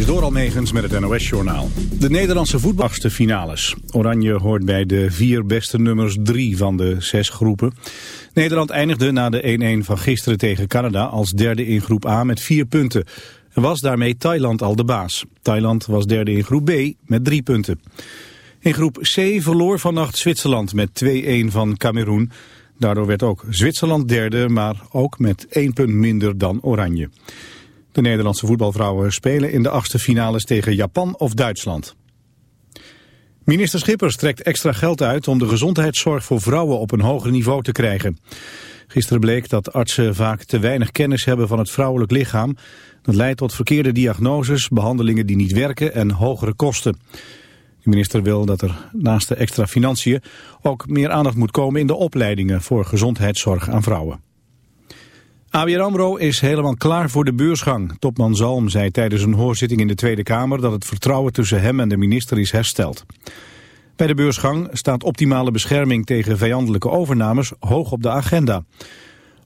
is door Almegens met het NOS-journaal. De Nederlandse voetbalste finales. Oranje hoort bij de vier beste nummers drie van de zes groepen. Nederland eindigde na de 1-1 van gisteren tegen Canada als derde in groep A met vier punten. En was daarmee Thailand al de baas. Thailand was derde in groep B met drie punten. In groep C verloor vannacht Zwitserland met 2-1 van Cameroen. Daardoor werd ook Zwitserland derde, maar ook met één punt minder dan Oranje. De Nederlandse voetbalvrouwen spelen in de achtste finales tegen Japan of Duitsland. Minister Schippers trekt extra geld uit om de gezondheidszorg voor vrouwen op een hoger niveau te krijgen. Gisteren bleek dat artsen vaak te weinig kennis hebben van het vrouwelijk lichaam. Dat leidt tot verkeerde diagnoses, behandelingen die niet werken en hogere kosten. De minister wil dat er naast de extra financiën ook meer aandacht moet komen in de opleidingen voor gezondheidszorg aan vrouwen. ABN AMRO is helemaal klaar voor de beursgang. Topman Zalm zei tijdens een hoorzitting in de Tweede Kamer dat het vertrouwen tussen hem en de minister is hersteld. Bij de beursgang staat optimale bescherming tegen vijandelijke overnames hoog op de agenda.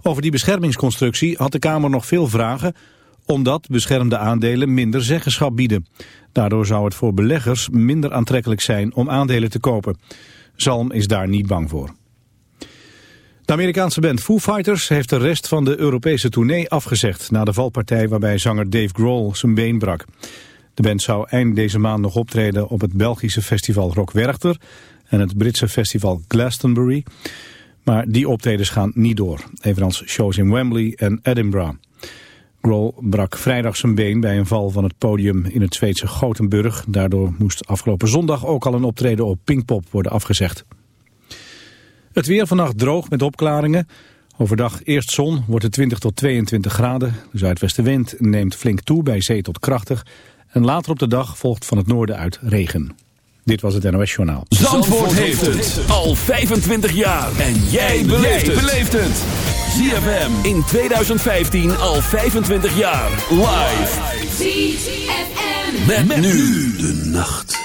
Over die beschermingsconstructie had de Kamer nog veel vragen, omdat beschermde aandelen minder zeggenschap bieden. Daardoor zou het voor beleggers minder aantrekkelijk zijn om aandelen te kopen. Zalm is daar niet bang voor. De Amerikaanse band Foo Fighters heeft de rest van de Europese tournee afgezegd... na de valpartij waarbij zanger Dave Grohl zijn been brak. De band zou eind deze maand nog optreden op het Belgische festival Rock Werchter... en het Britse festival Glastonbury. Maar die optredens gaan niet door, evenals shows in Wembley en Edinburgh. Grohl brak vrijdag zijn been bij een val van het podium in het Zweedse Gothenburg. Daardoor moest afgelopen zondag ook al een optreden op Pinkpop worden afgezegd. Het weer vannacht droog met opklaringen. Overdag eerst zon, wordt het 20 tot 22 graden. De zuidwestenwind neemt flink toe bij zee tot krachtig. En later op de dag volgt van het noorden uit regen. Dit was het NOS Journaal. Zandvoort, heeft het al 25 jaar. En jij beleeft het. ZFM in 2015 al 25 jaar. Live. ZFM. met nu de nacht.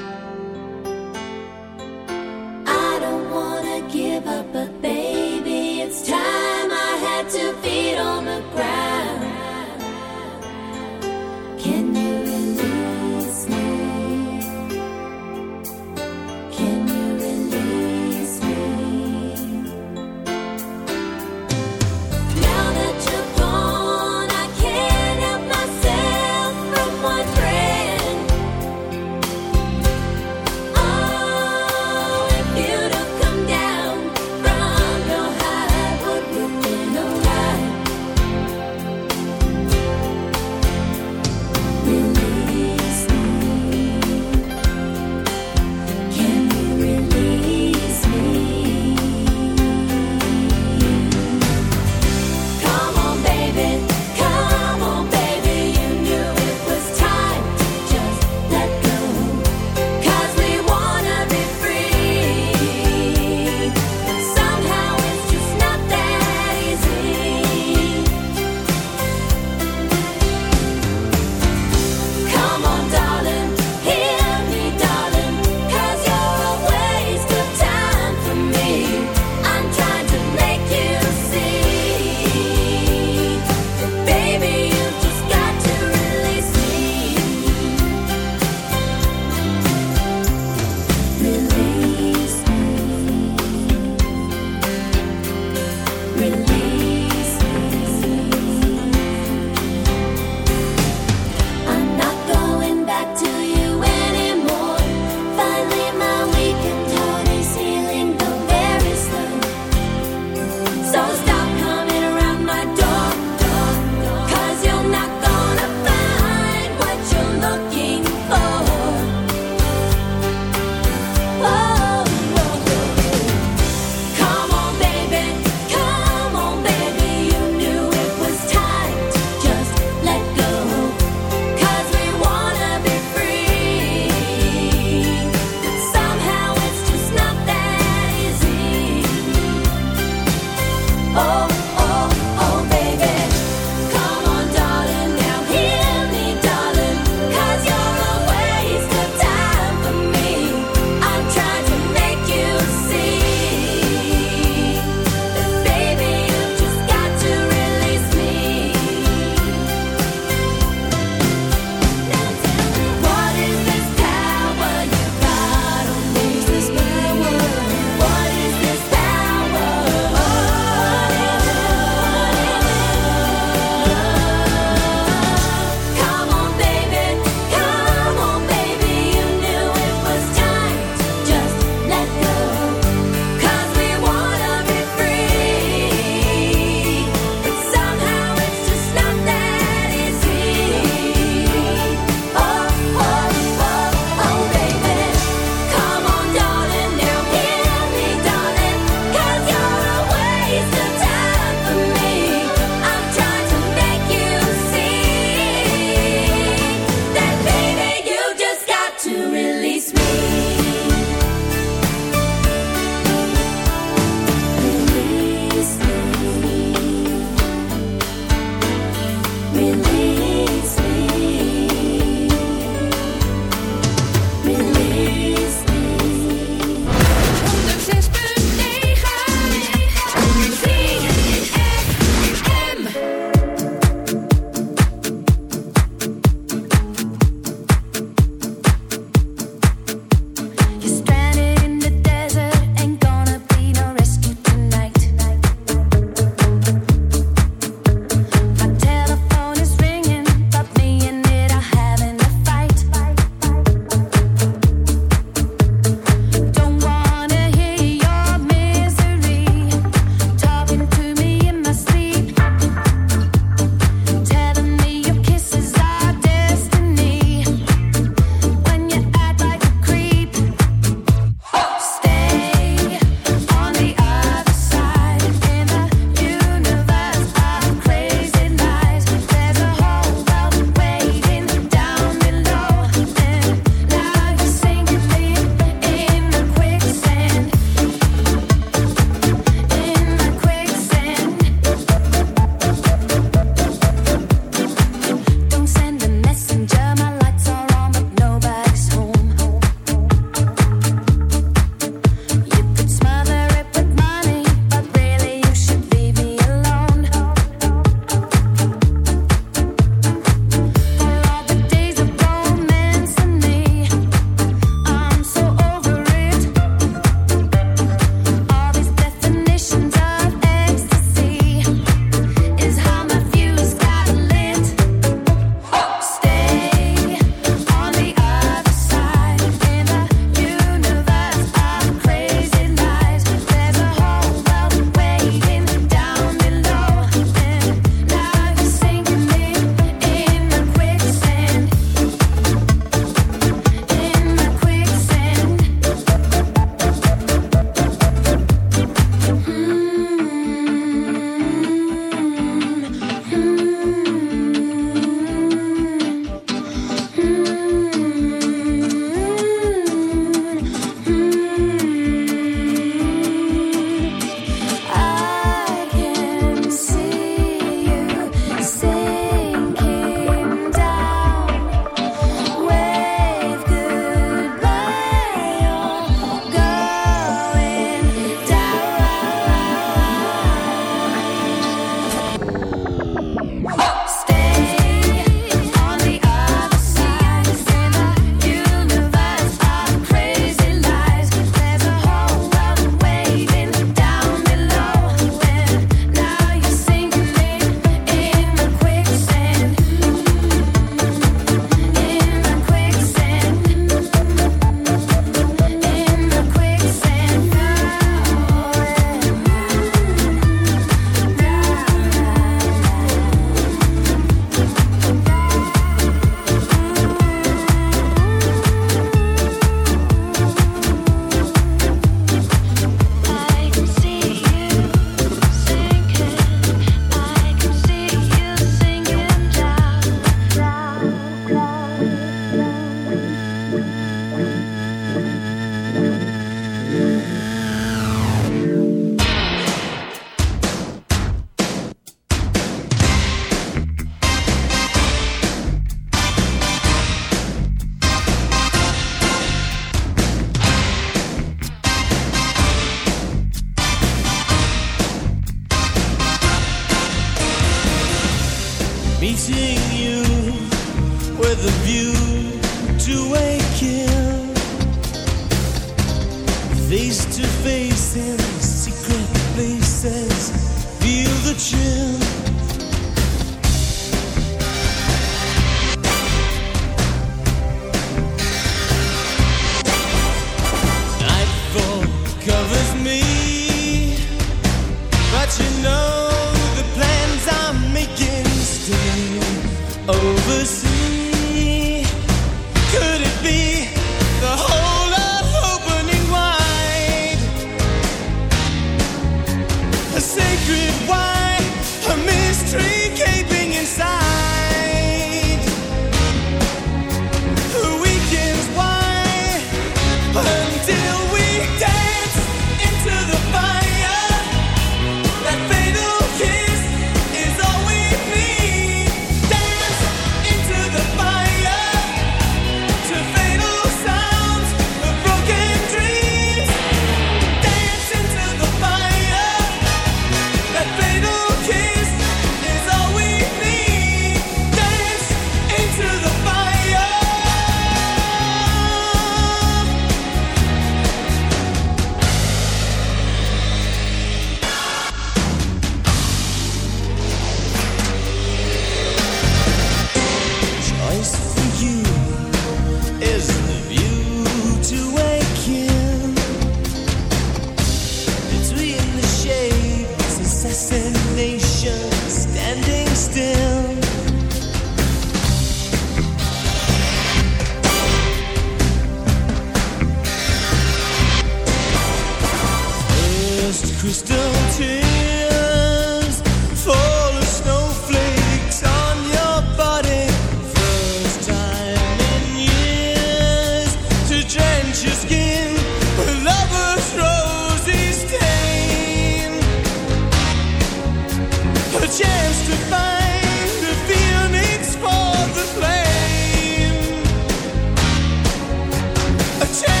ZFM. Al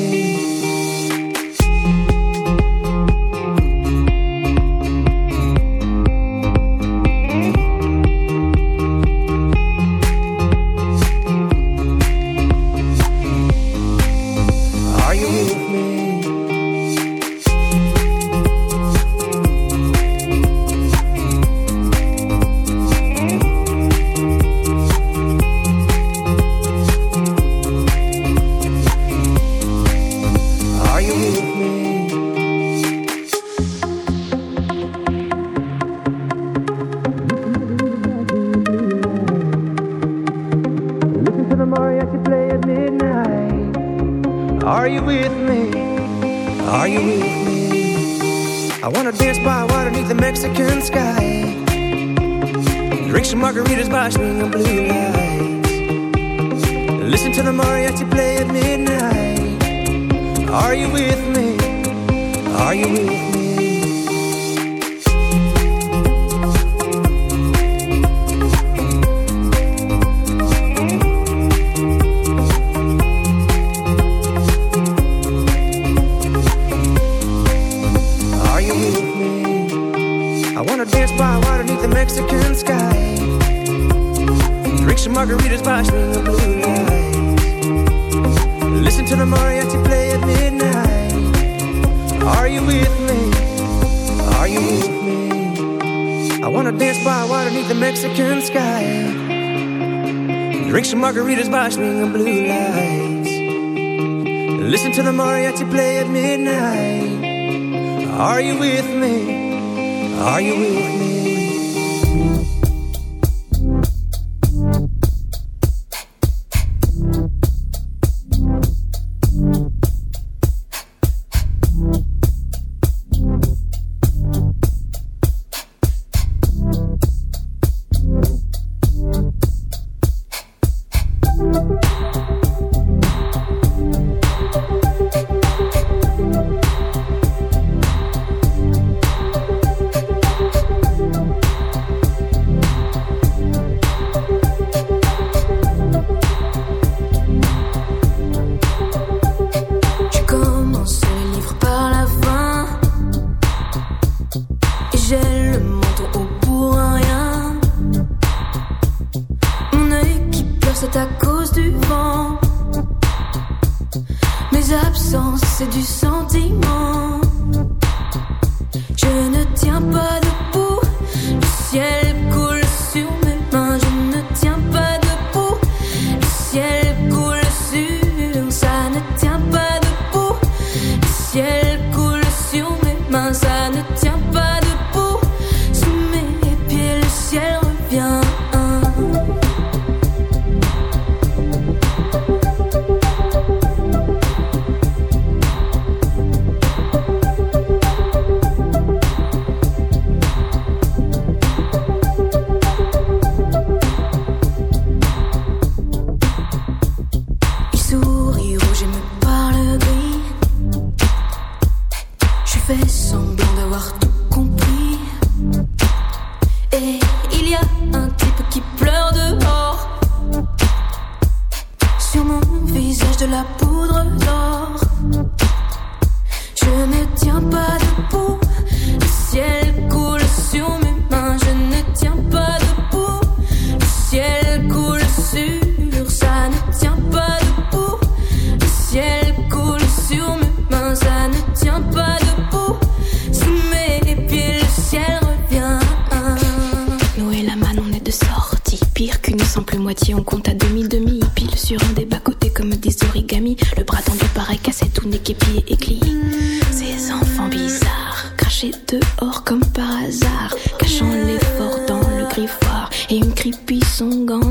simple moitié, on compte à demi-demi. Pile sur un des bas-côtés comme des origamis. Le bras tendu pareil cassé, tout nez pieds et éclié. Ces enfants bizarres, crachés dehors comme par hasard, cachant l'effort dans le griffoir. Et une creepy sanglante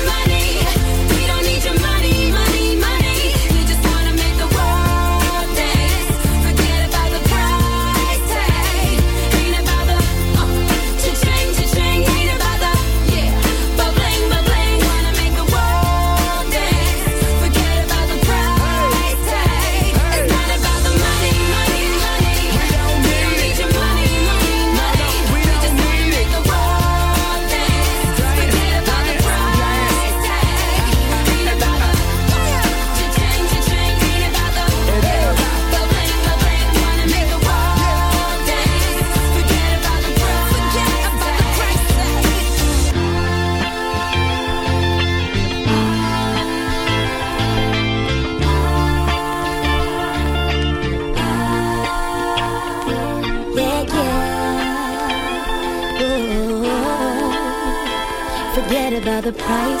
the price.